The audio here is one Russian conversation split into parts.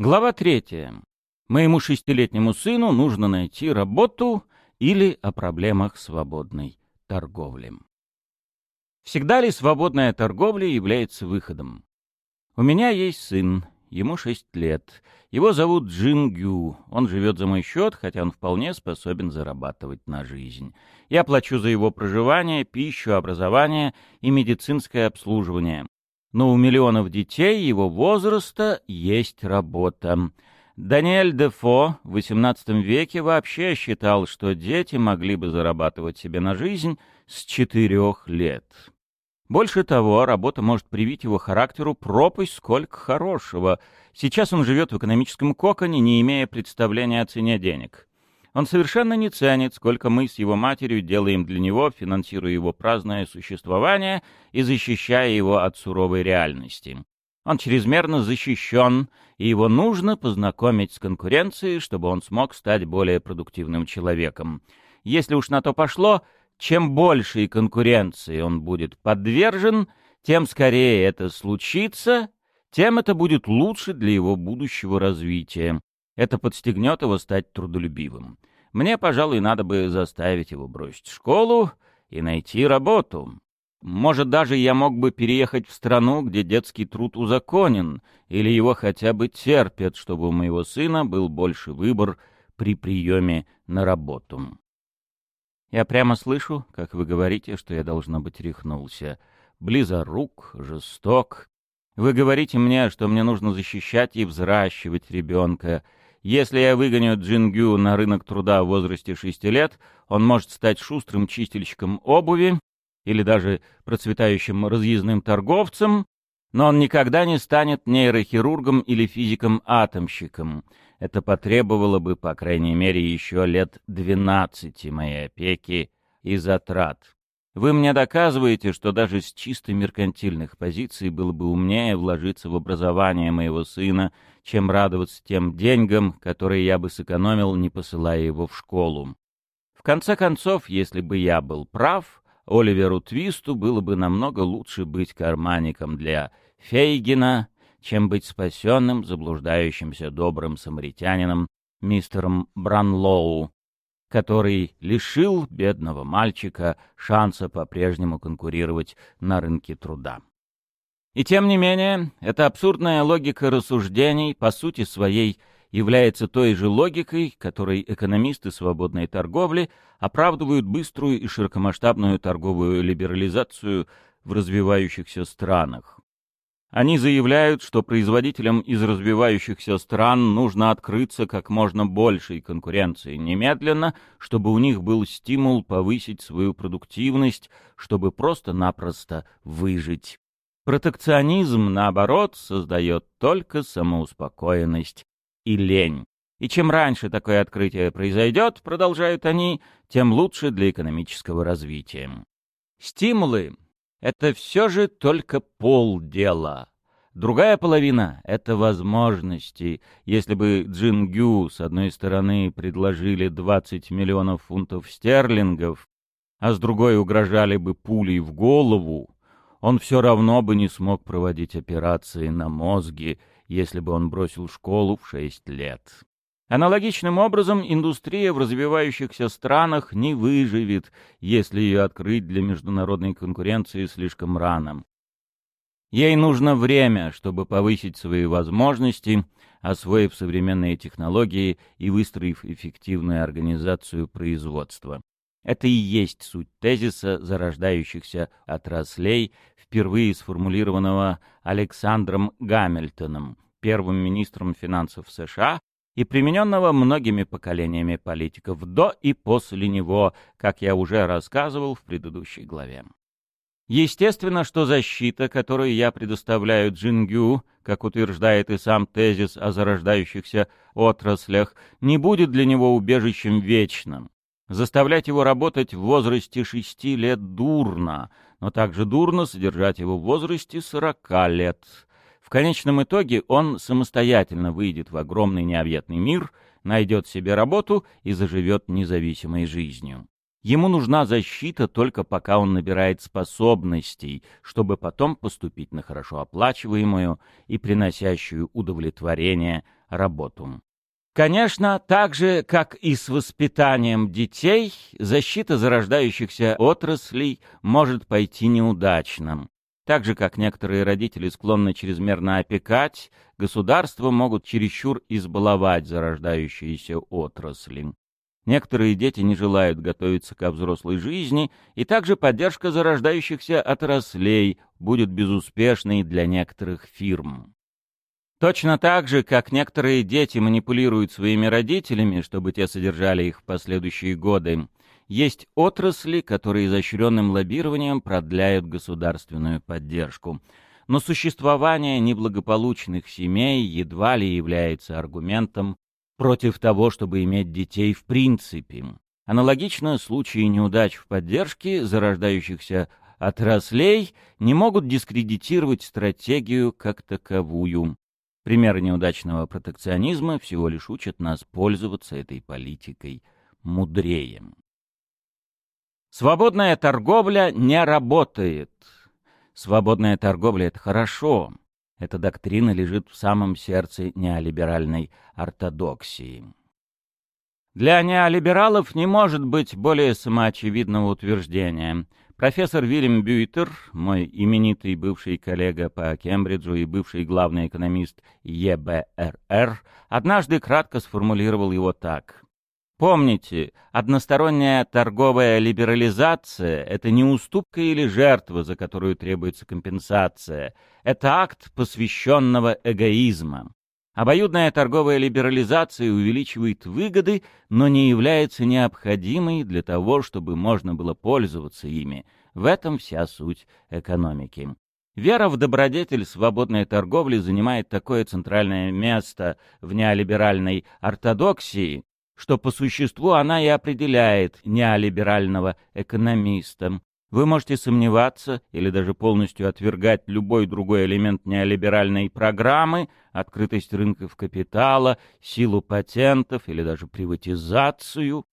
Глава третья. Моему шестилетнему сыну нужно найти работу или о проблемах свободной торговли. Всегда ли свободная торговля является выходом? У меня есть сын, ему шесть лет. Его зовут Джин Гю. Он живет за мой счет, хотя он вполне способен зарабатывать на жизнь. Я плачу за его проживание, пищу, образование и медицинское обслуживание но у миллионов детей его возраста есть работа. Даниэль Дефо в XVIII веке вообще считал, что дети могли бы зарабатывать себе на жизнь с четырех лет. Больше того, работа может привить его характеру пропасть сколько хорошего. Сейчас он живет в экономическом коконе, не имея представления о цене денег. Он совершенно не ценит, сколько мы с его матерью делаем для него, финансируя его праздное существование и защищая его от суровой реальности. Он чрезмерно защищен, и его нужно познакомить с конкуренцией, чтобы он смог стать более продуктивным человеком. Если уж на то пошло, чем большей конкуренции он будет подвержен, тем скорее это случится, тем это будет лучше для его будущего развития. Это подстегнет его стать трудолюбивым. Мне, пожалуй, надо бы заставить его бросить школу и найти работу. Может, даже я мог бы переехать в страну, где детский труд узаконен, или его хотя бы терпят, чтобы у моего сына был больше выбор при приеме на работу. Я прямо слышу, как вы говорите, что я, должно быть, рехнулся. Близорук, жесток. Вы говорите мне, что мне нужно защищать и взращивать ребенка — если я выгоню Джингю на рынок труда в возрасте шести лет, он может стать шустрым чистильщиком обуви или даже процветающим разъездным торговцем, но он никогда не станет нейрохирургом или физиком-атомщиком. Это потребовало бы, по крайней мере, еще лет двенадцати моей опеки и затрат. Вы мне доказываете, что даже с чисто меркантильных позиций было бы умнее вложиться в образование моего сына, чем радоваться тем деньгам, которые я бы сэкономил, не посылая его в школу. В конце концов, если бы я был прав, Оливеру Твисту было бы намного лучше быть карманником для Фейгина, чем быть спасенным, заблуждающимся добрым самаритянином мистером Бранлоу, который лишил бедного мальчика шанса по-прежнему конкурировать на рынке труда. И тем не менее, эта абсурдная логика рассуждений по сути своей является той же логикой, которой экономисты свободной торговли оправдывают быструю и широкомасштабную торговую либерализацию в развивающихся странах. Они заявляют, что производителям из развивающихся стран нужно открыться как можно большей конкуренции немедленно, чтобы у них был стимул повысить свою продуктивность, чтобы просто-напросто выжить. Протекционизм, наоборот, создает только самоуспокоенность и лень. И чем раньше такое открытие произойдет, продолжают они, тем лучше для экономического развития. Стимулы это все же только полдела. Другая половина — это возможности. Если бы Джин Гю с одной стороны предложили 20 миллионов фунтов стерлингов, а с другой угрожали бы пулей в голову, он все равно бы не смог проводить операции на мозге, если бы он бросил школу в шесть лет. Аналогичным образом индустрия в развивающихся странах не выживет, если ее открыть для международной конкуренции слишком рано. Ей нужно время, чтобы повысить свои возможности, освоив современные технологии и выстроив эффективную организацию производства. Это и есть суть тезиса зарождающихся отраслей, впервые сформулированного Александром Гамильтоном, первым министром финансов США и примененного многими поколениями политиков до и после него, как я уже рассказывал в предыдущей главе. Естественно, что защита, которую я предоставляю Джингю, как утверждает и сам тезис о зарождающихся отраслях, не будет для него убежищем вечным. Заставлять его работать в возрасте шести лет дурно, но также дурно содержать его в возрасте сорока лет. В конечном итоге он самостоятельно выйдет в огромный необъятный мир, найдет себе работу и заживет независимой жизнью. Ему нужна защита только пока он набирает способностей, чтобы потом поступить на хорошо оплачиваемую и приносящую удовлетворение работу. Конечно, так же, как и с воспитанием детей, защита зарождающихся отраслей может пойти неудачно. Так же, как некоторые родители склонны чрезмерно опекать, государства могут чересчур избаловать зарождающиеся отрасли. Некоторые дети не желают готовиться к взрослой жизни, и также поддержка зарождающихся отраслей будет безуспешной для некоторых фирм. Точно так же, как некоторые дети манипулируют своими родителями, чтобы те содержали их в последующие годы, есть отрасли, которые изощренным лоббированием продляют государственную поддержку. Но существование неблагополучных семей едва ли является аргументом против того, чтобы иметь детей в принципе. Аналогично случаи неудач в поддержке зарождающихся отраслей не могут дискредитировать стратегию как таковую. Примеры неудачного протекционизма всего лишь учат нас пользоваться этой политикой мудрее. Свободная торговля не работает. Свободная торговля — это хорошо. Эта доктрина лежит в самом сердце неолиберальной ортодоксии. Для неолибералов не может быть более самоочевидного утверждения. Профессор Вильям Бюйтер, мой именитый бывший коллега по Кембриджу и бывший главный экономист ЕБРР, однажды кратко сформулировал его так. Помните, односторонняя торговая либерализация — это не уступка или жертва, за которую требуется компенсация. Это акт посвященного эгоизма. Обоюдная торговая либерализация увеличивает выгоды, но не является необходимой для того, чтобы можно было пользоваться ими. В этом вся суть экономики. Вера в добродетель свободной торговли занимает такое центральное место в неолиберальной ортодоксии, что по существу она и определяет неолиберального экономиста. Вы можете сомневаться или даже полностью отвергать любой другой элемент неолиберальной программы, открытость рынков капитала, силу патентов или даже приватизацию,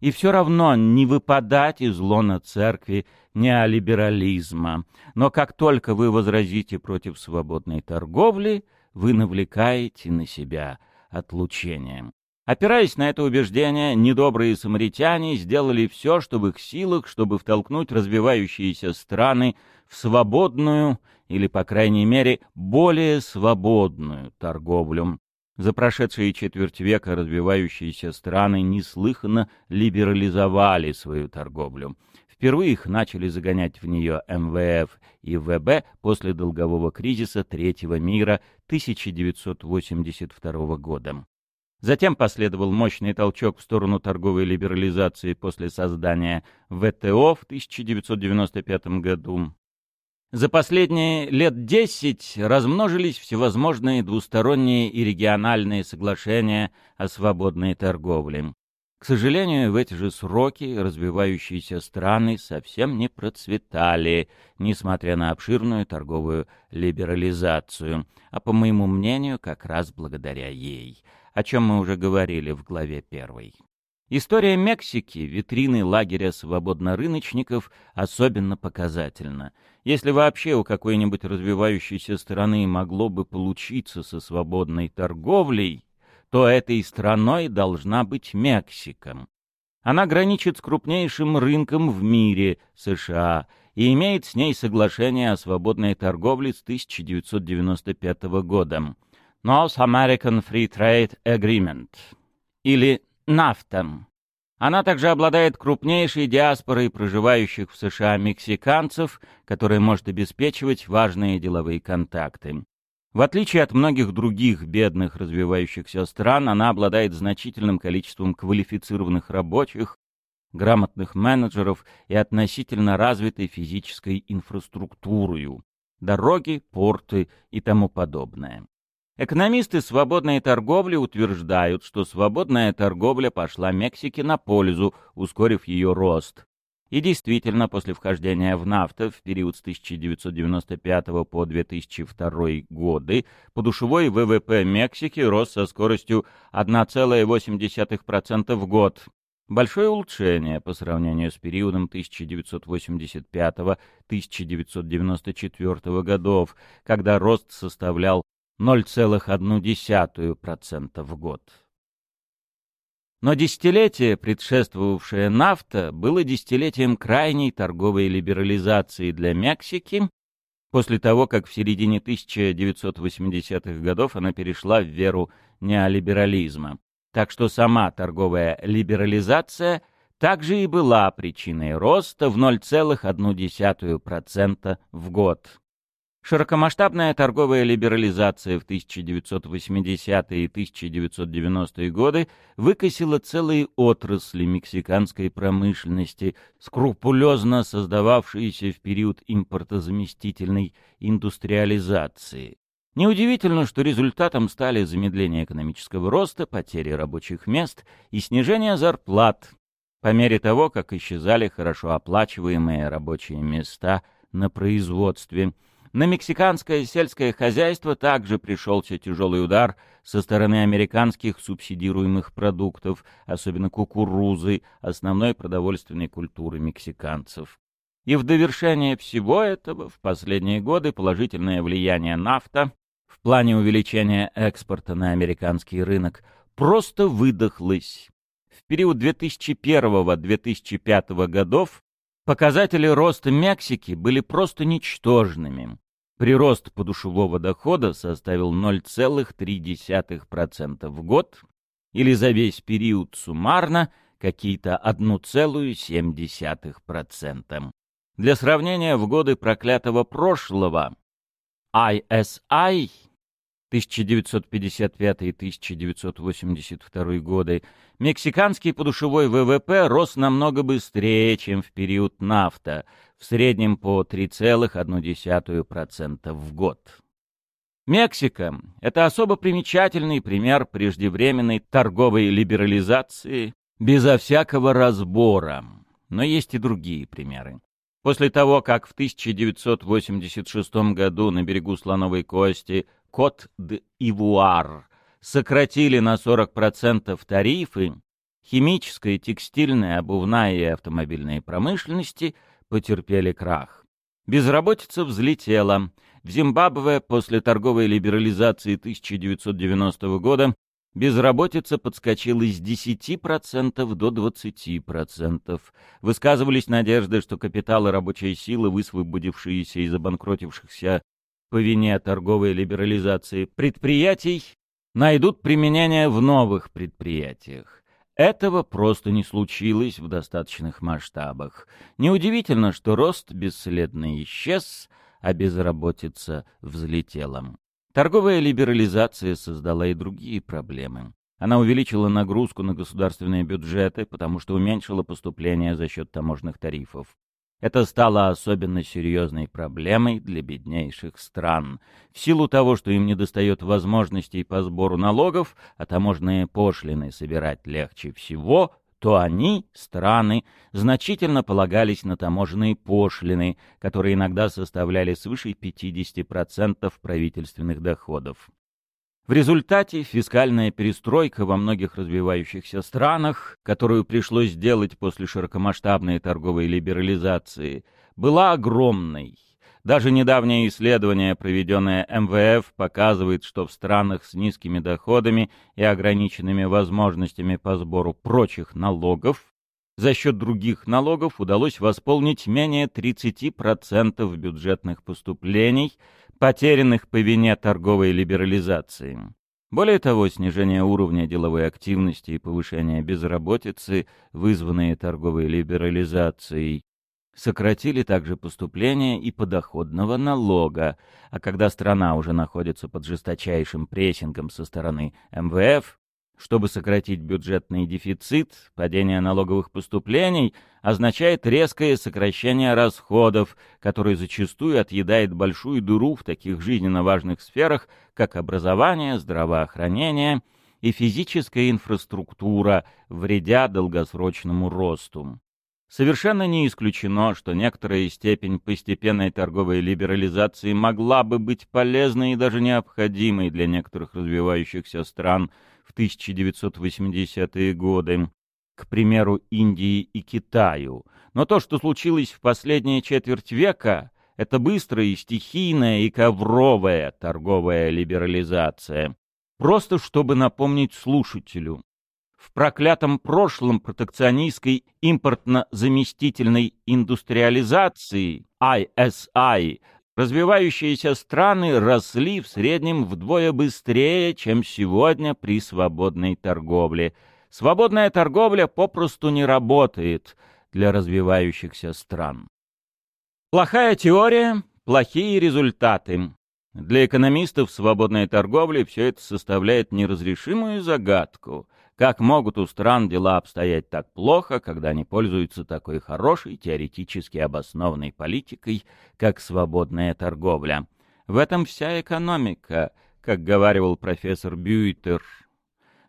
и все равно не выпадать из лона церкви неолиберализма. Но как только вы возразите против свободной торговли, вы навлекаете на себя отлучение. Опираясь на это убеждение, недобрые самаритяне сделали все, что в их силах, чтобы втолкнуть развивающиеся страны в свободную, или, по крайней мере, более свободную торговлю. За прошедшие четверть века развивающиеся страны неслыханно либерализовали свою торговлю. Впервые их начали загонять в нее МВФ и ВБ после долгового кризиса Третьего мира 1982 года. Затем последовал мощный толчок в сторону торговой либерализации после создания ВТО в 1995 году. За последние лет десять размножились всевозможные двусторонние и региональные соглашения о свободной торговле. К сожалению, в эти же сроки развивающиеся страны совсем не процветали, несмотря на обширную торговую либерализацию, а, по моему мнению, как раз благодаря ей — о чем мы уже говорили в главе первой. История Мексики, витрины лагеря свободнорыночников, особенно показательна. Если вообще у какой-нибудь развивающейся страны могло бы получиться со свободной торговлей, то этой страной должна быть Мексика. Она граничит с крупнейшим рынком в мире, США, и имеет с ней соглашение о свободной торговле с 1995 года. North American Free Trade Agreement, или NAFTA. Она также обладает крупнейшей диаспорой проживающих в США мексиканцев, которая может обеспечивать важные деловые контакты. В отличие от многих других бедных развивающихся стран, она обладает значительным количеством квалифицированных рабочих, грамотных менеджеров и относительно развитой физической инфраструктурой, дороги, порты и тому подобное. Экономисты свободной торговли утверждают, что свободная торговля пошла Мексике на пользу, ускорив ее рост. И действительно, после вхождения в нафту в период с 1995 по 2002 годы подушевой ВВП Мексики рос со скоростью 1,8% в год. Большое улучшение по сравнению с периодом 1985-1994 годов, когда рост составлял 0,1% в год. Но десятилетие, предшествовавшее нафта, было десятилетием крайней торговой либерализации для Мексики, после того, как в середине 1980-х годов она перешла в веру неолиберализма. Так что сама торговая либерализация также и была причиной роста в 0,1% в год. Широкомасштабная торговая либерализация в 1980-е и 1990-е годы выкосила целые отрасли мексиканской промышленности, скрупулезно создававшиеся в период импортозаместительной индустриализации. Неудивительно, что результатом стали замедление экономического роста, потери рабочих мест и снижение зарплат, по мере того, как исчезали хорошо оплачиваемые рабочие места на производстве – на мексиканское сельское хозяйство также пришелся тяжелый удар со стороны американских субсидируемых продуктов, особенно кукурузы, основной продовольственной культуры мексиканцев. И в довершение всего этого в последние годы положительное влияние нафта в плане увеличения экспорта на американский рынок просто выдохлось. В период 2001-2005 годов показатели роста Мексики были просто ничтожными. Прирост подушевого дохода составил 0,3% в год, или за весь период суммарно какие-то 1,7%. Для сравнения, в годы проклятого прошлого ISI 1955-1982 годы, мексиканский подушевой ВВП рос намного быстрее, чем в период нафта, в среднем по 3,1% в год. Мексика – это особо примечательный пример преждевременной торговой либерализации безо всякого разбора. Но есть и другие примеры. После того, как в 1986 году на берегу Слоновой Кости Кот-д'Ивуар сократили на 40% тарифы, химическая, текстильная, обувная и автомобильные промышленности потерпели крах. Безработица взлетела. В Зимбабве после торговой либерализации 1990 года безработица подскочила с 10% до 20%. Высказывались надежды, что капитал и рабочая сила, высвободившиеся из обанкротившихся по вине торговой либерализации предприятий найдут применение в новых предприятиях. Этого просто не случилось в достаточных масштабах. Неудивительно, что рост бесследно исчез, а безработица взлетела. Торговая либерализация создала и другие проблемы. Она увеличила нагрузку на государственные бюджеты, потому что уменьшила поступления за счет таможенных тарифов. Это стало особенно серьезной проблемой для беднейших стран. В силу того, что им недостает возможностей по сбору налогов, а таможенные пошлины собирать легче всего, то они, страны, значительно полагались на таможенные пошлины, которые иногда составляли свыше 50% правительственных доходов. В результате фискальная перестройка во многих развивающихся странах, которую пришлось сделать после широкомасштабной торговой либерализации, была огромной. Даже недавнее исследование, проведенное МВФ, показывает, что в странах с низкими доходами и ограниченными возможностями по сбору прочих налогов за счет других налогов удалось восполнить менее 30% бюджетных поступлений, потерянных по вине торговой либерализации. Более того, снижение уровня деловой активности и повышение безработицы, вызванные торговой либерализацией, сократили также поступления и подоходного налога, а когда страна уже находится под жесточайшим прессингом со стороны МВФ, чтобы сократить бюджетный дефицит, падение налоговых поступлений означает резкое сокращение расходов, которое зачастую отъедает большую дыру в таких жизненно важных сферах, как образование, здравоохранение и физическая инфраструктура, вредя долгосрочному росту. Совершенно не исключено, что некоторая степень постепенной торговой либерализации могла бы быть полезной и даже необходимой для некоторых развивающихся стран – в 1980-е годы. к примеру, Индии и Китаю. Но то, что случилось в последние четверть века, это быстрая и стихийная и ковровая торговая либерализация. Просто чтобы напомнить слушателю. В проклятом прошлом протекционистской импортно-заместительной индустриализации ISI развивающиеся страны росли в среднем вдвое быстрее, чем сегодня при свободной торговле. Свободная торговля попросту не работает для развивающихся стран. Плохая теория, плохие результаты. Для экономистов свободной торговли все это составляет неразрешимую загадку. Как могут у стран дела обстоять так плохо, когда они пользуются такой хорошей, теоретически обоснованной политикой, как свободная торговля? В этом вся экономика, как говаривал профессор Бюйтер.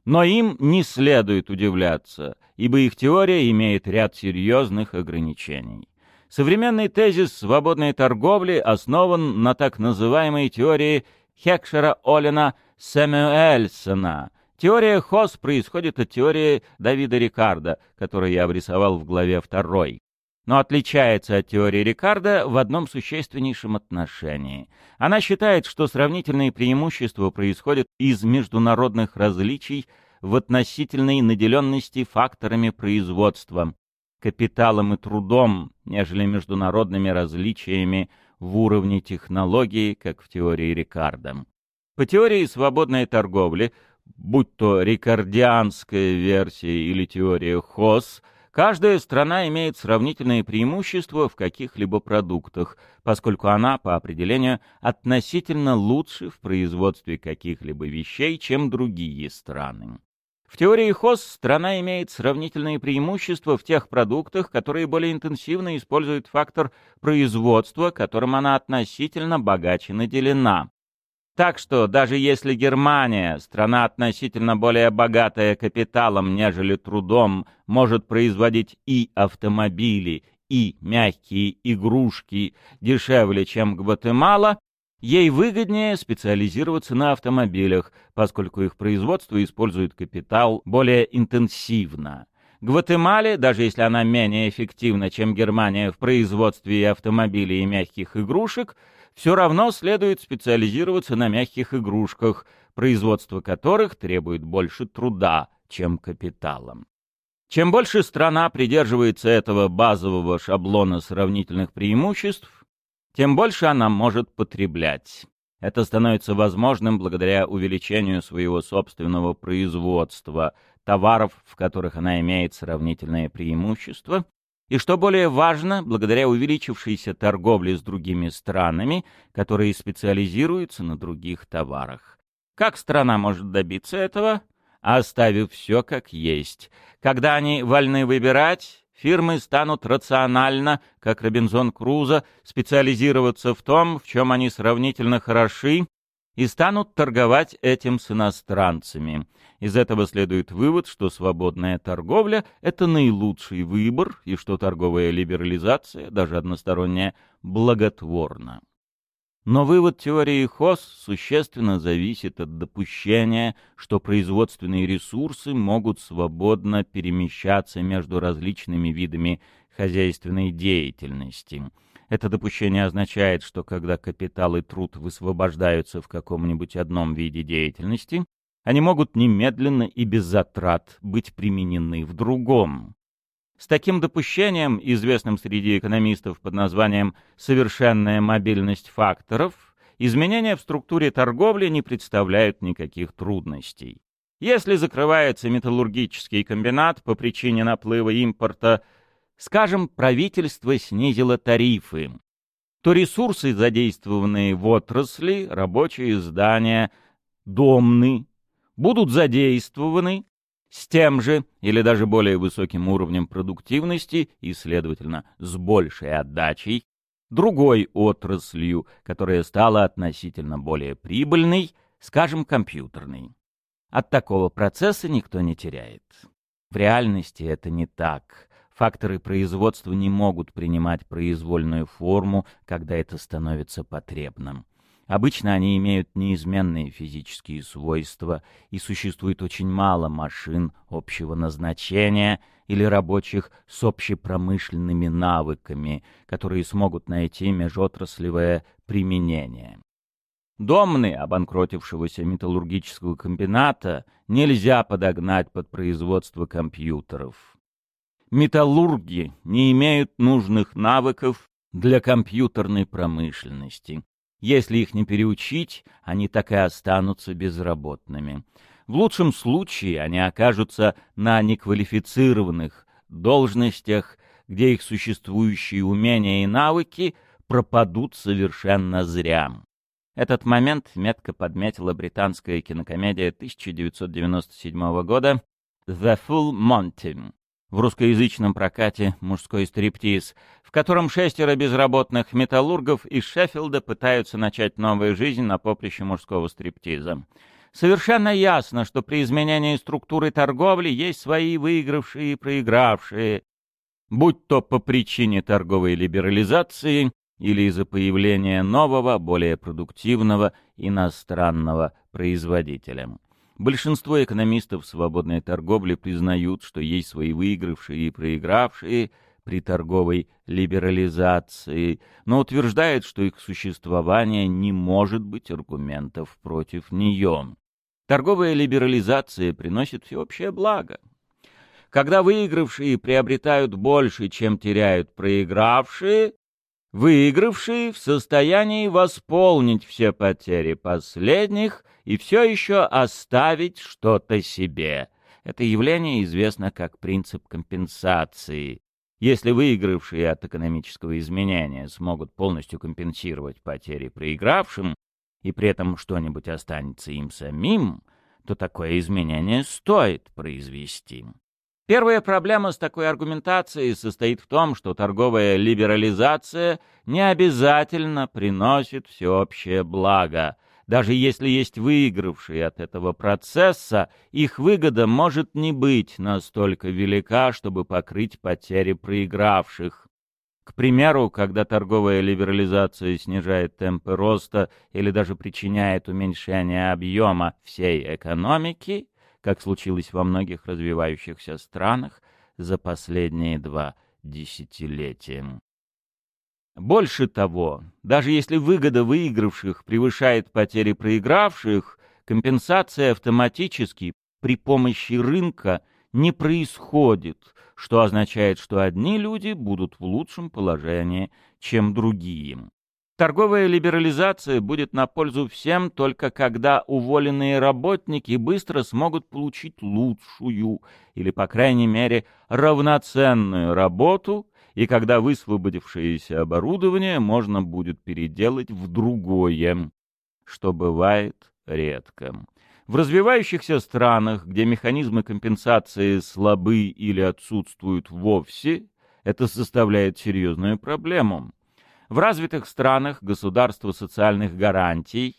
Но им не следует удивляться, ибо их теория имеет ряд серьезных ограничений. Современный тезис свободной торговли основан на так называемой теории Хекшера-Олина Сэмюэльсона. Теория Хос происходит от теории Давида Рикардо, которую я обрисовал в главе 2 но отличается от теории Рикардо в одном существеннейшем отношении. Она считает, что сравнительные преимущества происходят из международных различий в относительной наделенности факторами производства, капиталом и трудом, нежели международными различиями в уровне технологии, как в теории Рикардо. По теории свободной торговли, будь то рикардианская версия или теория ХОС, каждая страна имеет сравнительные преимущества в каких-либо продуктах, поскольку она, по определению, относительно лучше в производстве каких-либо вещей, чем другие страны. В теории ХОС страна имеет сравнительные преимущества в тех продуктах, которые более интенсивно используют фактор производства, которым она относительно богаче наделена. Так что даже если Германия, страна относительно более богатая капиталом, нежели трудом, может производить и автомобили, и мягкие игрушки дешевле, чем Гватемала, Ей выгоднее специализироваться на автомобилях, поскольку их производство использует капитал более интенсивно. Гватемале, даже если она менее эффективна, чем Германия в производстве автомобилей и мягких игрушек, все равно следует специализироваться на мягких игрушках, производство которых требует больше труда, чем капиталом. Чем больше страна придерживается этого базового шаблона сравнительных преимуществ, тем больше она может потреблять. Это становится возможным благодаря увеличению своего собственного производства, товаров, в которых она имеет сравнительное преимущество, и, что более важно, благодаря увеличившейся торговле с другими странами, которые специализируются на других товарах. Как страна может добиться этого? Оставив все как есть. Когда они вольны выбирать, Фирмы станут рационально, как Робинзон Крузо, специализироваться в том, в чем они сравнительно хороши, и станут торговать этим с иностранцами. Из этого следует вывод, что свободная торговля — это наилучший выбор, и что торговая либерализация, даже односторонняя, благотворна. Но вывод теории ХОС существенно зависит от допущения, что производственные ресурсы могут свободно перемещаться между различными видами хозяйственной деятельности. Это допущение означает, что когда капитал и труд высвобождаются в каком-нибудь одном виде деятельности, они могут немедленно и без затрат быть применены в другом. С таким допущением, известным среди экономистов под названием «совершенная мобильность факторов», изменения в структуре торговли не представляют никаких трудностей. Если закрывается металлургический комбинат по причине наплыва импорта, скажем, правительство снизило тарифы, то ресурсы, задействованные в отрасли, рабочие здания, домны, будут задействованы с тем же или даже более высоким уровнем продуктивности и, следовательно, с большей отдачей, другой отраслью, которая стала относительно более прибыльной, скажем, компьютерной. От такого процесса никто не теряет. В реальности это не так. Факторы производства не могут принимать произвольную форму, когда это становится потребным. Обычно они имеют неизменные физические свойства, и существует очень мало машин общего назначения или рабочих с общепромышленными навыками, которые смогут найти межотраслевое применение. Домны обанкротившегося металлургического комбината нельзя подогнать под производство компьютеров. Металлурги не имеют нужных навыков для компьютерной промышленности. Если их не переучить, они так и останутся безработными. В лучшем случае они окажутся на неквалифицированных должностях, где их существующие умения и навыки пропадут совершенно зря. Этот момент метко подметила британская кинокомедия 1997 года «The Full Monty», в русскоязычном прокате «Мужской стриптиз», в котором шестеро безработных металлургов из Шеффилда пытаются начать новую жизнь на поприще мужского стриптиза. Совершенно ясно, что при изменении структуры торговли есть свои выигравшие и проигравшие, будь то по причине торговой либерализации или из-за появления нового, более продуктивного иностранного производителя. Большинство экономистов свободной торговли признают, что есть свои выигравшие и проигравшие при торговой либерализации, но утверждают, что их существование не может быть аргументов против нее. Торговая либерализация приносит всеобщее благо. Когда выигравшие приобретают больше, чем теряют проигравшие, Выигравшие в состоянии восполнить все потери последних и все еще оставить что-то себе. Это явление известно как принцип компенсации. Если выигравшие от экономического изменения смогут полностью компенсировать потери проигравшим, и при этом что-нибудь останется им самим, то такое изменение стоит произвести. Первая проблема с такой аргументацией состоит в том, что торговая либерализация не обязательно приносит всеобщее благо. Даже если есть выигравшие от этого процесса, их выгода может не быть настолько велика, чтобы покрыть потери проигравших. К примеру, когда торговая либерализация снижает темпы роста или даже причиняет уменьшение объема всей экономики – как случилось во многих развивающихся странах за последние два десятилетия. Больше того, даже если выгода выигравших превышает потери проигравших, компенсация автоматически при помощи рынка не происходит, что означает, что одни люди будут в лучшем положении, чем другие. Торговая либерализация будет на пользу всем только когда уволенные работники быстро смогут получить лучшую или, по крайней мере, равноценную работу, и когда высвободившееся оборудование можно будет переделать в другое, что бывает редко. В развивающихся странах, где механизмы компенсации слабы или отсутствуют вовсе, это составляет серьезную проблему. В развитых странах государство социальных гарантий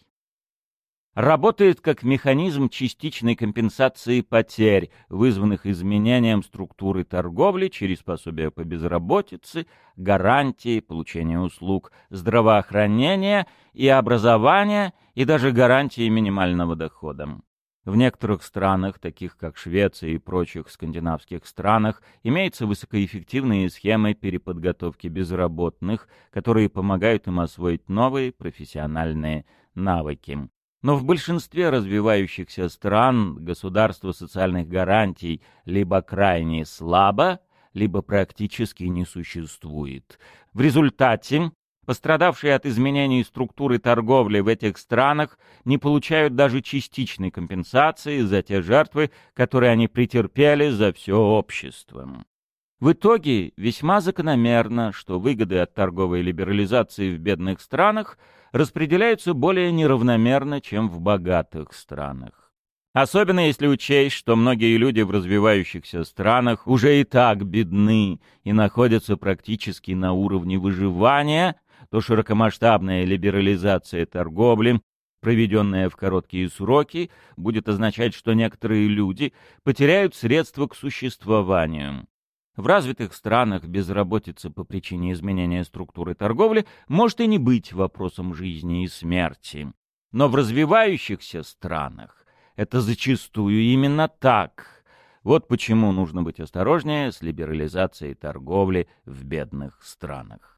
работает как механизм частичной компенсации потерь, вызванных изменением структуры торговли через пособия по безработице, гарантии получения услуг здравоохранения и образования и даже гарантии минимального дохода. В некоторых странах, таких как Швеция и прочих скандинавских странах, имеются высокоэффективные схемы переподготовки безработных, которые помогают им освоить новые профессиональные навыки. Но в большинстве развивающихся стран государство социальных гарантий либо крайне слабо, либо практически не существует. В результате Пострадавшие от изменений структуры торговли в этих странах не получают даже частичной компенсации за те жертвы, которые они претерпели за все общество. В итоге весьма закономерно, что выгоды от торговой либерализации в бедных странах распределяются более неравномерно, чем в богатых странах. Особенно если учесть, что многие люди в развивающихся странах уже и так бедны и находятся практически на уровне выживания – то широкомасштабная либерализация торговли, проведенная в короткие сроки, будет означать, что некоторые люди потеряют средства к существованию. В развитых странах безработица по причине изменения структуры торговли может и не быть вопросом жизни и смерти. Но в развивающихся странах это зачастую именно так. Вот почему нужно быть осторожнее с либерализацией торговли в бедных странах.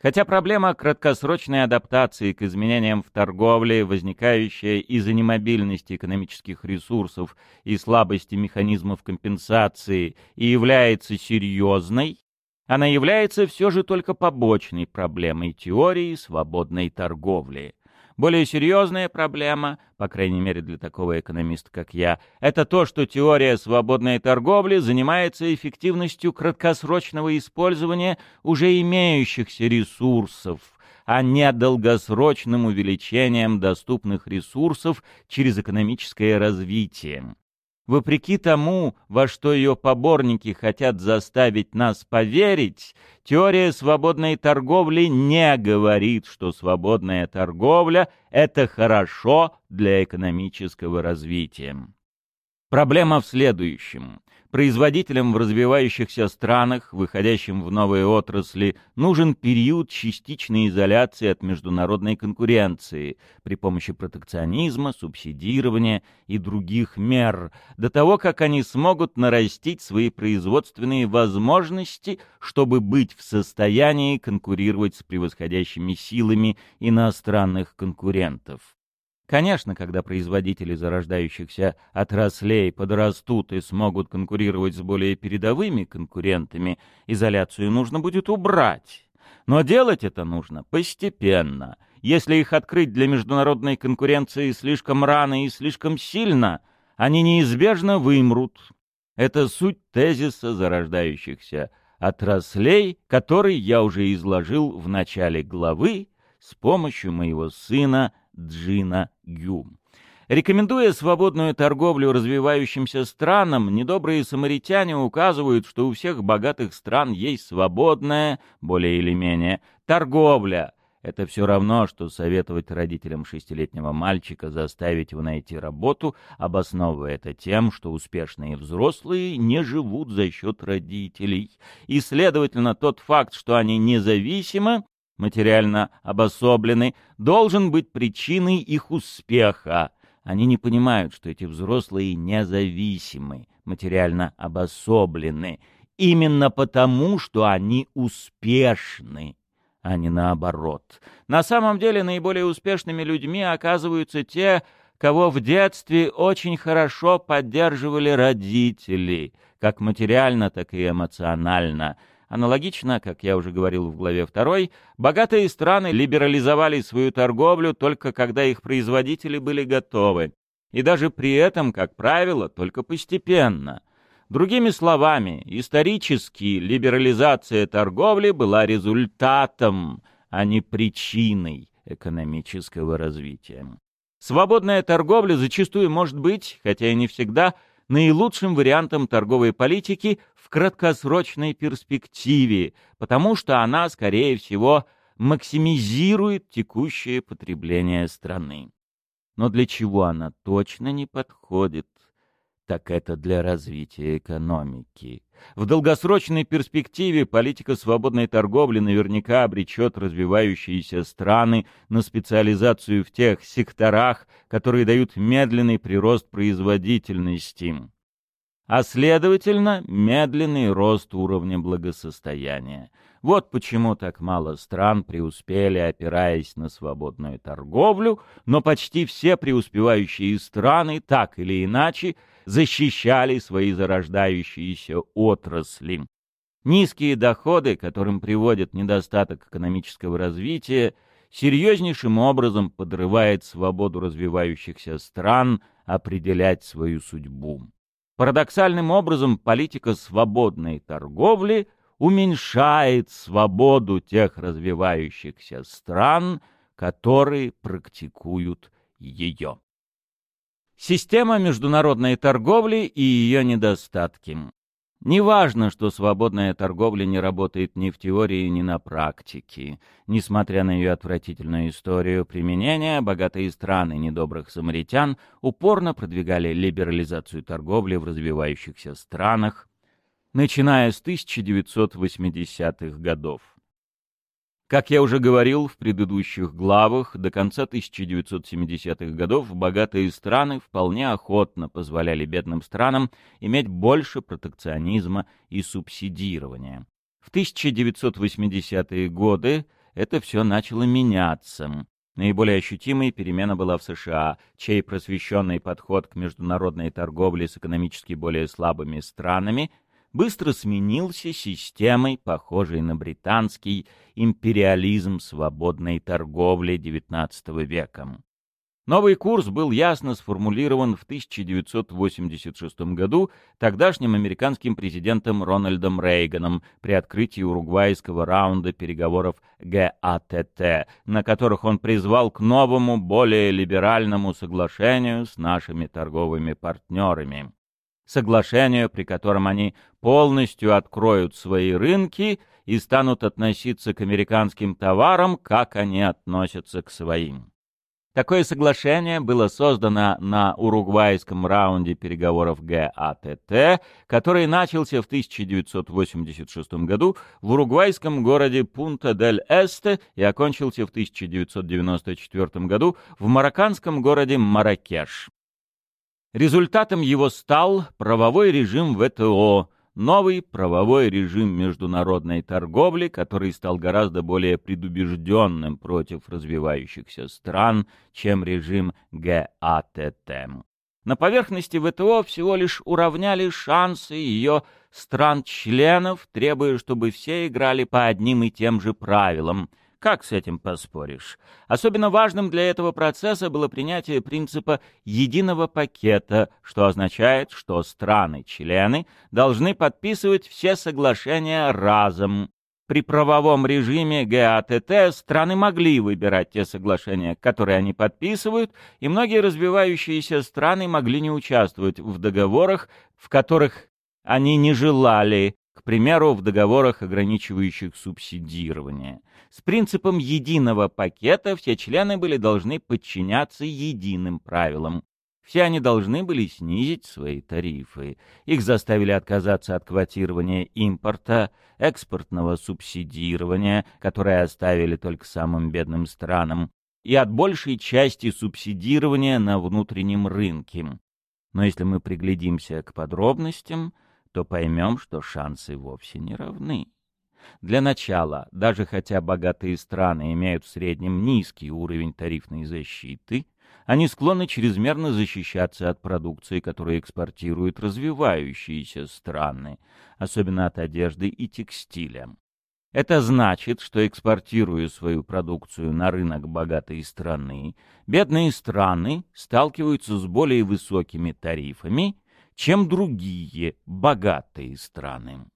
Хотя проблема краткосрочной адаптации к изменениям в торговле, возникающая из-за немобильности экономических ресурсов и слабости механизмов компенсации, и является серьезной, она является все же только побочной проблемой теории свободной торговли. Более серьезная проблема, по крайней мере для такого экономиста, как я, это то, что теория свободной торговли занимается эффективностью краткосрочного использования уже имеющихся ресурсов, а не долгосрочным увеличением доступных ресурсов через экономическое развитие. Вопреки тому, во что ее поборники хотят заставить нас поверить, теория свободной торговли не говорит, что свободная торговля — это хорошо для экономического развития. Проблема в следующем. Производителям в развивающихся странах, выходящим в новые отрасли, нужен период частичной изоляции от международной конкуренции при помощи протекционизма, субсидирования и других мер, до того, как они смогут нарастить свои производственные возможности, чтобы быть в состоянии конкурировать с превосходящими силами иностранных конкурентов. Конечно, когда производители зарождающихся отраслей подрастут и смогут конкурировать с более передовыми конкурентами, изоляцию нужно будет убрать. Но делать это нужно постепенно. Если их открыть для международной конкуренции слишком рано и слишком сильно, они неизбежно вымрут. Это суть тезиса зарождающихся отраслей, который я уже изложил в начале главы с помощью моего сына Джина Гю. Рекомендуя свободную торговлю развивающимся странам, недобрые самаритяне указывают, что у всех богатых стран есть свободная, более или менее, торговля. Это все равно, что советовать родителям шестилетнего мальчика заставить его найти работу, обосновывая это тем, что успешные взрослые не живут за счет родителей. И, следовательно, тот факт, что они независимы, материально обособлены, должен быть причиной их успеха. Они не понимают, что эти взрослые независимы, материально обособлены, именно потому, что они успешны, а не наоборот. На самом деле наиболее успешными людьми оказываются те, кого в детстве очень хорошо поддерживали родители, как материально, так и эмоционально – Аналогично, как я уже говорил в главе 2, богатые страны либерализовали свою торговлю только когда их производители были готовы. И даже при этом, как правило, только постепенно. Другими словами, исторически либерализация торговли была результатом, а не причиной экономического развития. Свободная торговля зачастую может быть, хотя и не всегда, наилучшим вариантом торговой политики в краткосрочной перспективе, потому что она, скорее всего, максимизирует текущее потребление страны. Но для чего она точно не подходит? Так это для развития экономики. В долгосрочной перспективе политика свободной торговли наверняка обречет развивающиеся страны на специализацию в тех секторах, которые дают медленный прирост производительности а следовательно, медленный рост уровня благосостояния. Вот почему так мало стран преуспели, опираясь на свободную торговлю, но почти все преуспевающие страны так или иначе защищали свои зарождающиеся отрасли. Низкие доходы, которым приводит недостаток экономического развития, серьезнейшим образом подрывает свободу развивающихся стран определять свою судьбу. Парадоксальным образом политика свободной торговли уменьшает свободу тех развивающихся стран, которые практикуют ее. Система международной торговли и ее недостатки. Неважно, что свободная торговля не работает ни в теории, ни на практике. Несмотря на ее отвратительную историю применения, богатые страны недобрых самаритян упорно продвигали либерализацию торговли в развивающихся странах. начиная с 1980-х годов. Как я уже говорил в предыдущих главах, до конца 1970-х годов богатые страны вполне охотно позволяли бедным странам иметь больше протекционизма и субсидирования. В 1980-е годы это все начало меняться. Наиболее ощутимой перемена была в США, чей просвещенный подход к международной торговле с экономически более слабыми странами – быстро сменился системой, похожей на британский империализм свободной торговли XIX века. Новый курс был ясно сформулирован в 1986 году тогдашним американским президентом Рональдом Рейганом при открытии уругвайского раунда переговоров ГАТТ, на которых он призвал к новому, более либеральному соглашению с нашими торговыми партнерами соглашению, при котором они полностью откроют свои рынки и станут относиться к американским товарам, как они относятся к своим. Такое соглашение было создано на уругвайском раунде переговоров ГАТТ, который начался в 1986 году в уругвайском городе Пунта-дель-Эсте и окончился в 1994 году в марокканском городе Маракеш. Результатом его стал правовой режим ВТО, новый правовой режим международной торговли, который стал гораздо более предубежденным против развивающихся стран, чем режим ГАТТ. На поверхности ВТО всего лишь уравняли шансы ее стран-членов, требуя, чтобы все играли по одним и тем же правилам – как с этим поспоришь? Особенно важным для этого процесса было принятие принципа единого пакета, что означает, что страны-члены должны подписывать все соглашения разом. При правовом режиме ГАТТ страны могли выбирать те соглашения, которые они подписывают, и многие развивающиеся страны могли не участвовать в договорах, в которых они не желали, к примеру, в договорах, ограничивающих субсидирование. С принципом единого пакета все члены были должны подчиняться единым правилам. Все они должны были снизить свои тарифы. Их заставили отказаться от квотирования импорта, экспортного субсидирования, которое оставили только самым бедным странам, и от большей части субсидирования на внутреннем рынке. Но если мы приглядимся к подробностям, то поймем, что шансы вовсе не равны. Для начала, даже хотя богатые страны имеют в среднем низкий уровень тарифной защиты, они склонны чрезмерно защищаться от продукции, которую экспортируют развивающиеся страны, особенно от одежды и текстиля. Это значит, что экспортируя свою продукцию на рынок богатой страны, бедные страны сталкиваются с более высокими тарифами, чем другие богатые страны.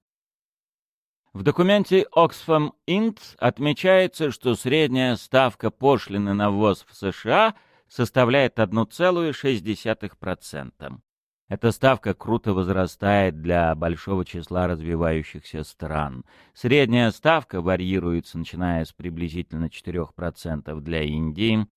В документе Oxfam Int отмечается, что средняя ставка пошлины на ввоз в США составляет 1,6%. Эта ставка круто возрастает для большого числа развивающихся стран. Средняя ставка варьируется, начиная с приблизительно 4% для Индии,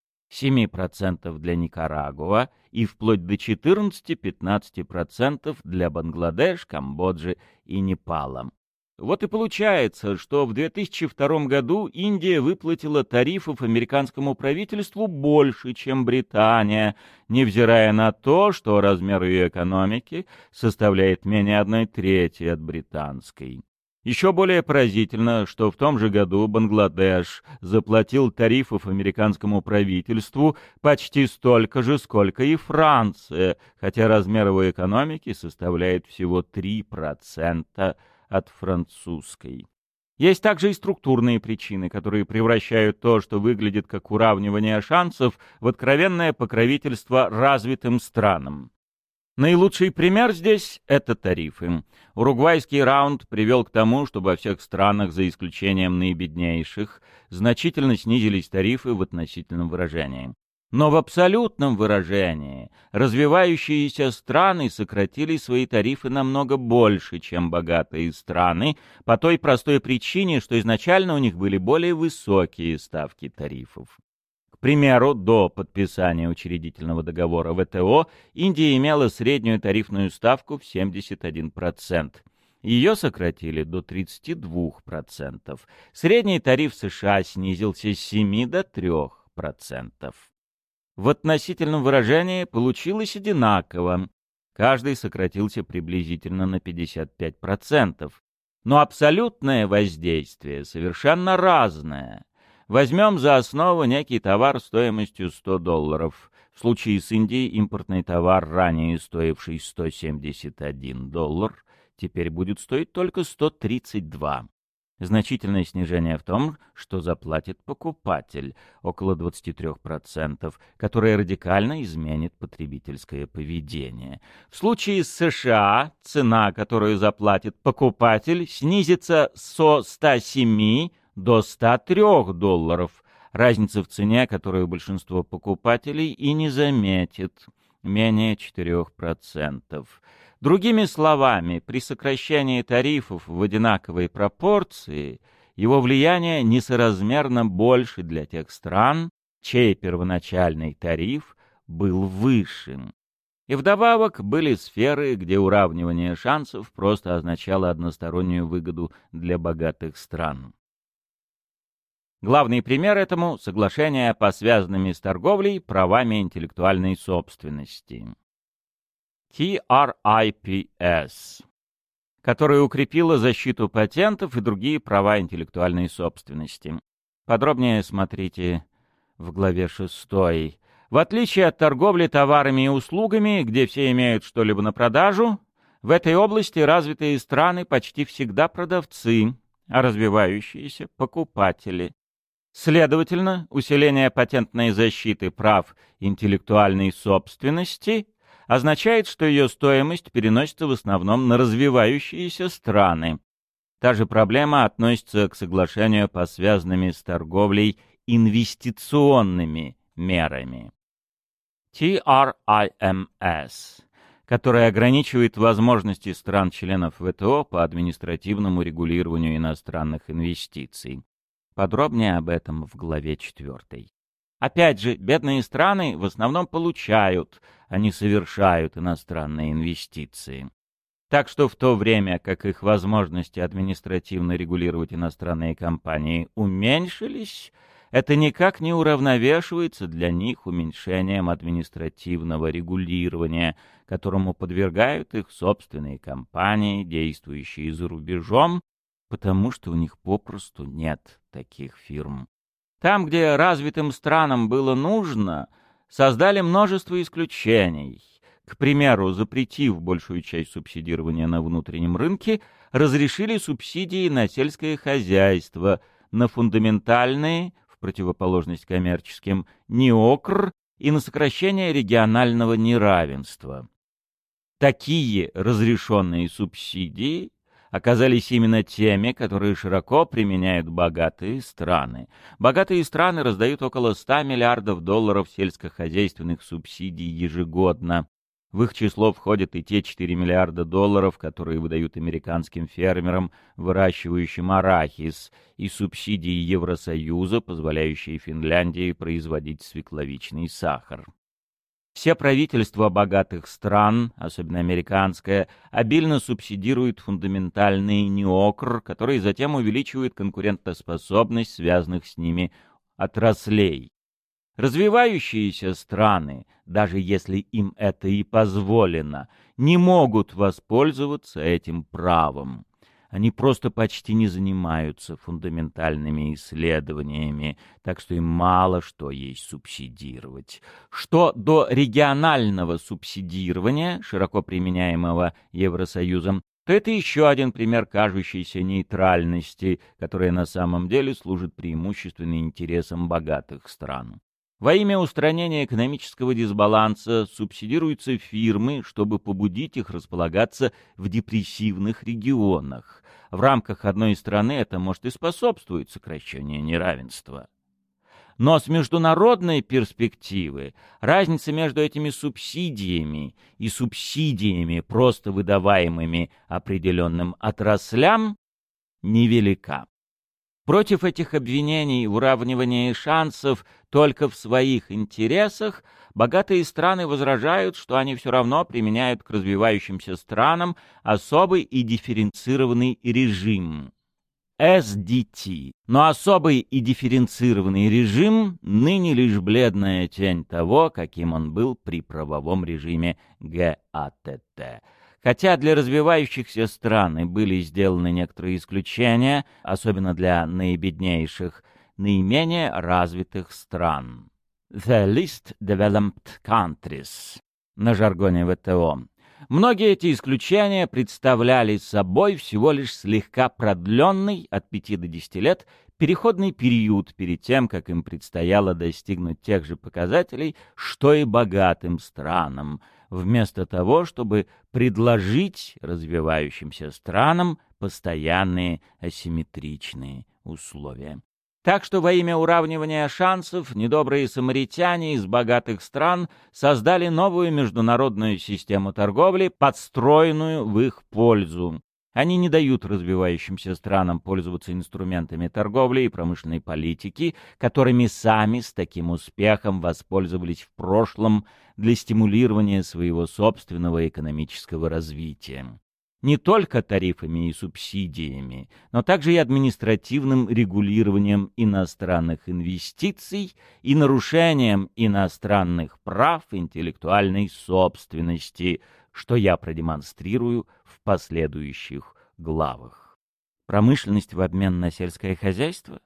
7% для Никарагуа и вплоть до 14-15% для Бангладеш, Камбоджи и Непала. Вот и получается, что в 2002 году Индия выплатила тарифов американскому правительству больше, чем Британия, невзирая на то, что размер ее экономики составляет менее одной трети от британской. Еще более поразительно, что в том же году Бангладеш заплатил тарифов американскому правительству почти столько же, сколько и Франция, хотя размер его экономики составляет всего 3% от французской. Есть также и структурные причины, которые превращают то, что выглядит как уравнивание шансов, в откровенное покровительство развитым странам. Наилучший пример здесь — это тарифы. Уругвайский раунд привел к тому, что во всех странах, за исключением наибеднейших, значительно снизились тарифы в относительном выражении. Но в абсолютном выражении развивающиеся страны сократили свои тарифы намного больше, чем богатые страны, по той простой причине, что изначально у них были более высокие ставки тарифов. Примеру, до подписания учредительного договора ВТО Индия имела среднюю тарифную ставку в 71%. ее сократили до 32%. Средний тариф США снизился с 7 до 3%. В относительном выражении получилось одинаково. Каждый сократился приблизительно на 55%. Но абсолютное воздействие совершенно разное. Возьмем за основу некий товар стоимостью 100 долларов. В случае с Индией импортный товар, ранее стоивший 171 доллар, теперь будет стоить только 132. Значительное снижение в том, что заплатит покупатель, около 23%, которое радикально изменит потребительское поведение. В случае с США цена, которую заплатит покупатель, снизится со 107 до 103 долларов. Разница в цене, которую большинство покупателей и не заметит, менее 4%. Другими словами, при сокращении тарифов в одинаковой пропорции его влияние несоразмерно больше для тех стран, чей первоначальный тариф был выше. И вдобавок были сферы, где уравнивание шансов просто означало одностороннюю выгоду для богатых стран. Главный пример этому — соглашение по связанными с торговлей правами интеллектуальной собственности. TRIPS, которая укрепила защиту патентов и другие права интеллектуальной собственности. Подробнее смотрите в главе 6. В отличие от торговли товарами и услугами, где все имеют что-либо на продажу, в этой области развитые страны почти всегда продавцы, а развивающиеся — покупатели. Следовательно, усиление патентной защиты прав интеллектуальной собственности означает, что ее стоимость переносится в основном на развивающиеся страны. Та же проблема относится к соглашению по связанными с торговлей инвестиционными мерами. TRIMS, которая ограничивает возможности стран-членов ВТО по административному регулированию иностранных инвестиций. Подробнее об этом в главе 4. Опять же, бедные страны в основном получают, а не совершают иностранные инвестиции. Так что в то время, как их возможности административно регулировать иностранные компании уменьшились, это никак не уравновешивается для них уменьшением административного регулирования, которому подвергают их собственные компании, действующие за рубежом, потому что у них попросту нет таких фирм. Там, где развитым странам было нужно, создали множество исключений. К примеру, запретив большую часть субсидирования на внутреннем рынке, разрешили субсидии на сельское хозяйство, на фундаментальные, в противоположность коммерческим, неокр и на сокращение регионального неравенства. Такие разрешенные субсидии оказались именно теми, которые широко применяют богатые страны. Богатые страны раздают около 100 миллиардов долларов сельскохозяйственных субсидий ежегодно. В их число входят и те 4 миллиарда долларов, которые выдают американским фермерам, выращивающим арахис, и субсидии Евросоюза, позволяющие Финляндии производить свекловичный сахар. Все правительства богатых стран, особенно американское, обильно субсидируют фундаментальный неокр, который затем увеличивает конкурентоспособность связанных с ними отраслей. Развивающиеся страны, даже если им это и позволено, не могут воспользоваться этим правом. Они просто почти не занимаются фундаментальными исследованиями, так что им мало что есть субсидировать. Что до регионального субсидирования, широко применяемого Евросоюзом, то это еще один пример кажущейся нейтральности, которая на самом деле служит преимущественно интересам богатых стран. Во имя устранения экономического дисбаланса субсидируются фирмы, чтобы побудить их располагаться в депрессивных регионах. В рамках одной страны это может и способствовать сокращению неравенства. Но с международной перспективы разница между этими субсидиями и субсидиями, просто выдаваемыми определенным отраслям, невелика. Против этих обвинений в уравнивании шансов Только в своих интересах богатые страны возражают, что они все равно применяют к развивающимся странам особый и дифференцированный режим. SDT. Но особый и дифференцированный режим ныне лишь бледная тень того, каким он был при правовом режиме ГАТТ. Хотя для развивающихся стран и были сделаны некоторые исключения, особенно для наибеднейших, наименее развитых стран. The Least Developed Countries на жаргоне ВТО. Многие эти исключения представляли собой всего лишь слегка продленный от 5 до 10 лет переходный период перед тем, как им предстояло достигнуть тех же показателей, что и богатым странам, вместо того, чтобы предложить развивающимся странам постоянные асимметричные условия. Так что во имя уравнивания шансов недобрые самаритяне из богатых стран создали новую международную систему торговли, подстроенную в их пользу. Они не дают развивающимся странам пользоваться инструментами торговли и промышленной политики, которыми сами с таким успехом воспользовались в прошлом для стимулирования своего собственного экономического развития не только тарифами и субсидиями, но также и административным регулированием иностранных инвестиций и нарушением иностранных прав интеллектуальной собственности, что я продемонстрирую в последующих главах. Промышленность в обмен на сельское хозяйство?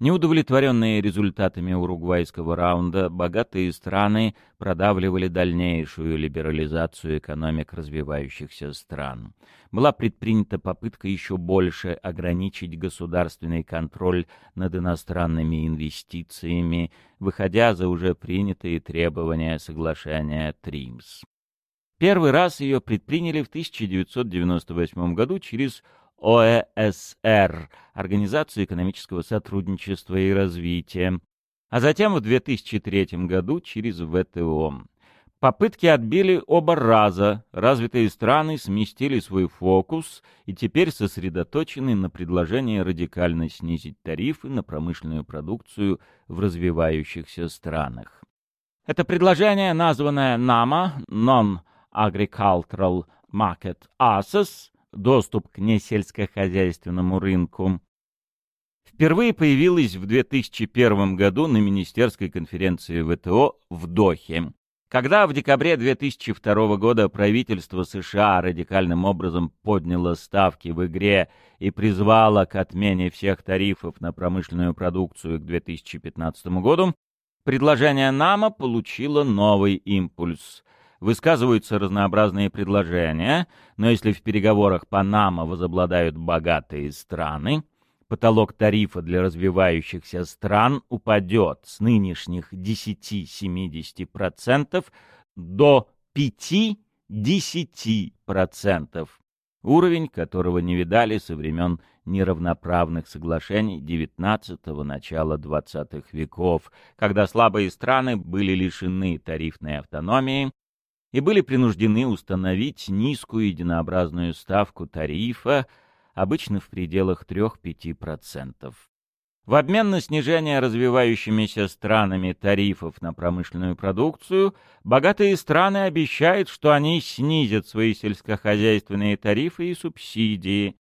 Неудовлетворенные результатами уругвайского раунда, богатые страны продавливали дальнейшую либерализацию экономик развивающихся стран. Была предпринята попытка еще больше ограничить государственный контроль над иностранными инвестициями, выходя за уже принятые требования соглашения ТРИМС. Первый раз ее предприняли в 1998 году через ОЭСР, Организацию экономического сотрудничества и развития, а затем в 2003 году через ВТО. Попытки отбили оба раза, развитые страны сместили свой фокус и теперь сосредоточены на предложении радикально снизить тарифы на промышленную продукцию в развивающихся странах. Это предложение, названное NAMA, Non-Agricultural Market Access, доступ к несельскохозяйственному рынку, впервые появилась в 2001 году на министерской конференции ВТО в Дохе. Когда в декабре 2002 года правительство США радикальным образом подняло ставки в игре и призвало к отмене всех тарифов на промышленную продукцию к 2015 году, предложение НАМА получило новый импульс высказываются разнообразные предложения, но если в переговорах Панама возобладают богатые страны, потолок тарифа для развивающихся стран упадет с нынешних 10-70% до 5-10%, уровень которого не видали со времен неравноправных соглашений XIX – начала XX веков, когда слабые страны были лишены тарифной автономии и были принуждены установить низкую единообразную ставку тарифа, обычно в пределах 3-5%. В обмен на снижение развивающимися странами тарифов на промышленную продукцию, богатые страны обещают, что они снизят свои сельскохозяйственные тарифы и субсидии,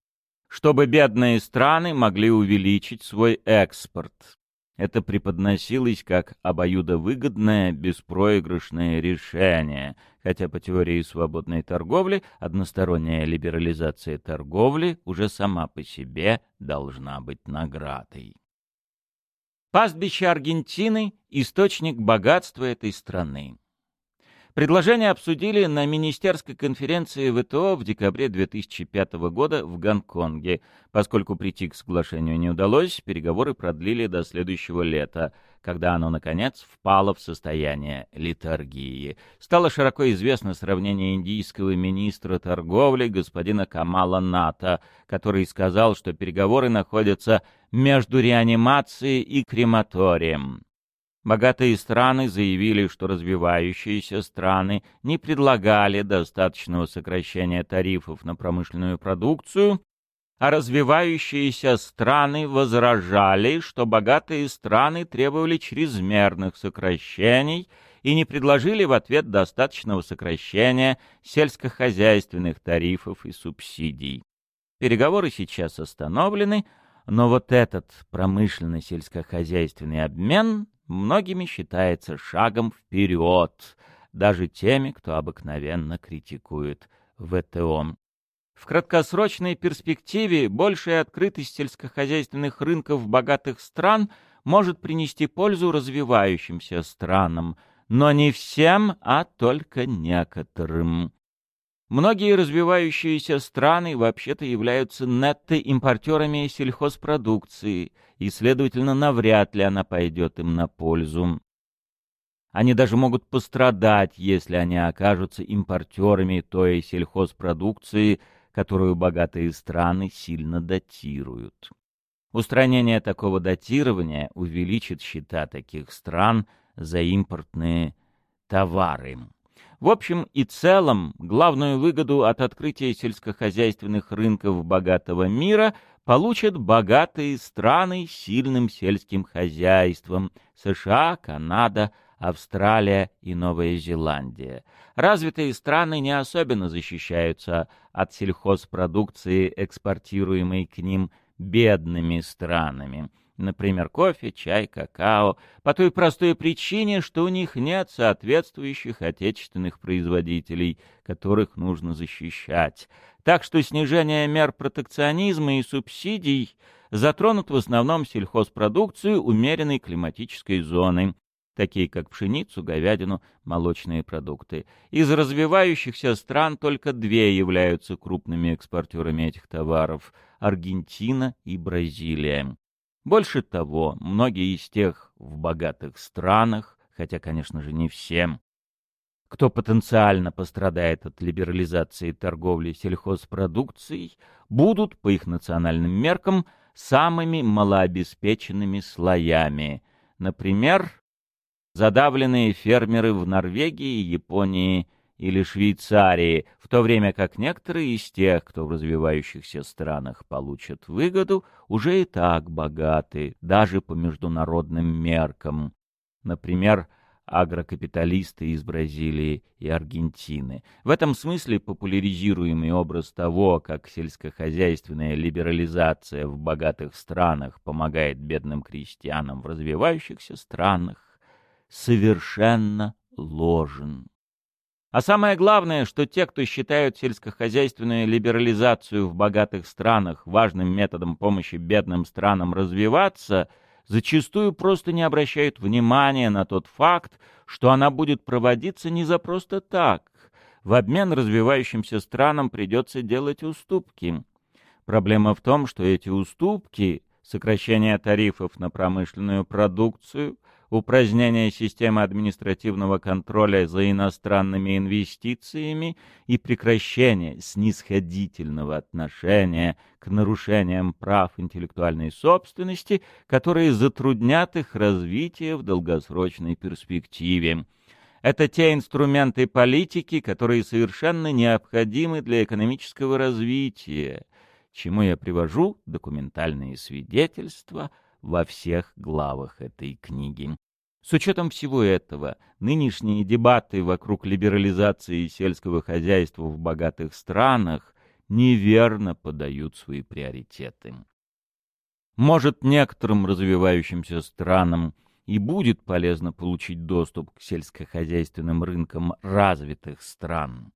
чтобы бедные страны могли увеличить свой экспорт. Это преподносилось как обоюдовыгодное беспроигрышное решение, хотя по теории свободной торговли односторонняя либерализация торговли уже сама по себе должна быть наградой. Пастбище Аргентины – источник богатства этой страны. Предложение обсудили на министерской конференции ВТО в декабре 2005 года в Гонконге. Поскольку прийти к соглашению не удалось, переговоры продлили до следующего лета, когда оно, наконец, впало в состояние литургии. Стало широко известно сравнение индийского министра торговли господина Камала Ната, который сказал, что переговоры находятся между реанимацией и крематорием. Богатые страны заявили, что развивающиеся страны не предлагали достаточного сокращения тарифов на промышленную продукцию, а развивающиеся страны возражали, что богатые страны требовали чрезмерных сокращений и не предложили в ответ достаточного сокращения сельскохозяйственных тарифов и субсидий. Переговоры сейчас остановлены, но вот этот промышленно-сельскохозяйственный обмен многими считается шагом вперед, даже теми, кто обыкновенно критикует ВТО. В краткосрочной перспективе большая открытость сельскохозяйственных рынков богатых стран может принести пользу развивающимся странам, но не всем, а только некоторым. Многие развивающиеся страны вообще-то являются нетто-импортерами сельхозпродукции, и, следовательно, навряд ли она пойдет им на пользу. Они даже могут пострадать, если они окажутся импортерами той сельхозпродукции, которую богатые страны сильно датируют. Устранение такого датирования увеличит счета таких стран за импортные товары. В общем и целом, главную выгоду от открытия сельскохозяйственных рынков богатого мира получат богатые страны с сильным сельским хозяйством – США, Канада, Австралия и Новая Зеландия. Развитые страны не особенно защищаются от сельхозпродукции, экспортируемой к ним бедными странами – например, кофе, чай, какао, по той простой причине, что у них нет соответствующих отечественных производителей, которых нужно защищать. Так что снижение мер протекционизма и субсидий затронут в основном сельхозпродукцию умеренной климатической зоны, такие как пшеницу, говядину, молочные продукты. Из развивающихся стран только две являются крупными экспортерами этих товаров – Аргентина и Бразилия. Больше того, многие из тех в богатых странах, хотя, конечно же, не всем, кто потенциально пострадает от либерализации торговли сельхозпродукцией, будут, по их национальным меркам, самыми малообеспеченными слоями. Например, задавленные фермеры в Норвегии, Японии или Швейцарии, в то время как некоторые из тех, кто в развивающихся странах получат выгоду, уже и так богаты, даже по международным меркам. Например, агрокапиталисты из Бразилии и Аргентины. В этом смысле популяризируемый образ того, как сельскохозяйственная либерализация в богатых странах помогает бедным крестьянам в развивающихся странах, совершенно ложен. А самое главное, что те, кто считают сельскохозяйственную либерализацию в богатых странах важным методом помощи бедным странам развиваться, зачастую просто не обращают внимания на тот факт, что она будет проводиться не за просто так. В обмен развивающимся странам придется делать уступки. Проблема в том, что эти уступки, сокращение тарифов на промышленную продукцию, упразднение системы административного контроля за иностранными инвестициями и прекращение снисходительного отношения к нарушениям прав интеллектуальной собственности, которые затруднят их развитие в долгосрочной перспективе. Это те инструменты политики, которые совершенно необходимы для экономического развития, чему я привожу документальные свидетельства – во всех главах этой книги. С учетом всего этого, нынешние дебаты вокруг либерализации сельского хозяйства в богатых странах неверно подают свои приоритеты. Может, некоторым развивающимся странам и будет полезно получить доступ к сельскохозяйственным рынкам развитых стран.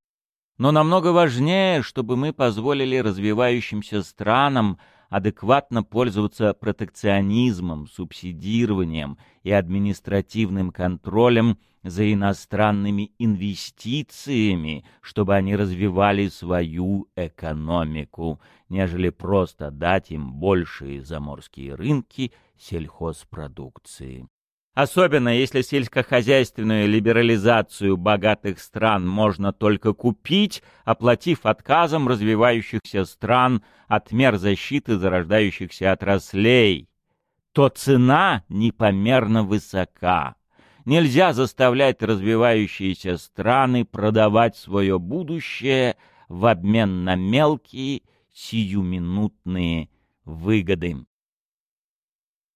Но намного важнее, чтобы мы позволили развивающимся странам адекватно пользоваться протекционизмом, субсидированием и административным контролем за иностранными инвестициями, чтобы они развивали свою экономику, нежели просто дать им большие заморские рынки сельхозпродукции. Особенно если сельскохозяйственную либерализацию богатых стран можно только купить, оплатив отказом развивающихся стран от мер защиты зарождающихся отраслей, то цена непомерно высока. Нельзя заставлять развивающиеся страны продавать свое будущее в обмен на мелкие сиюминутные выгоды.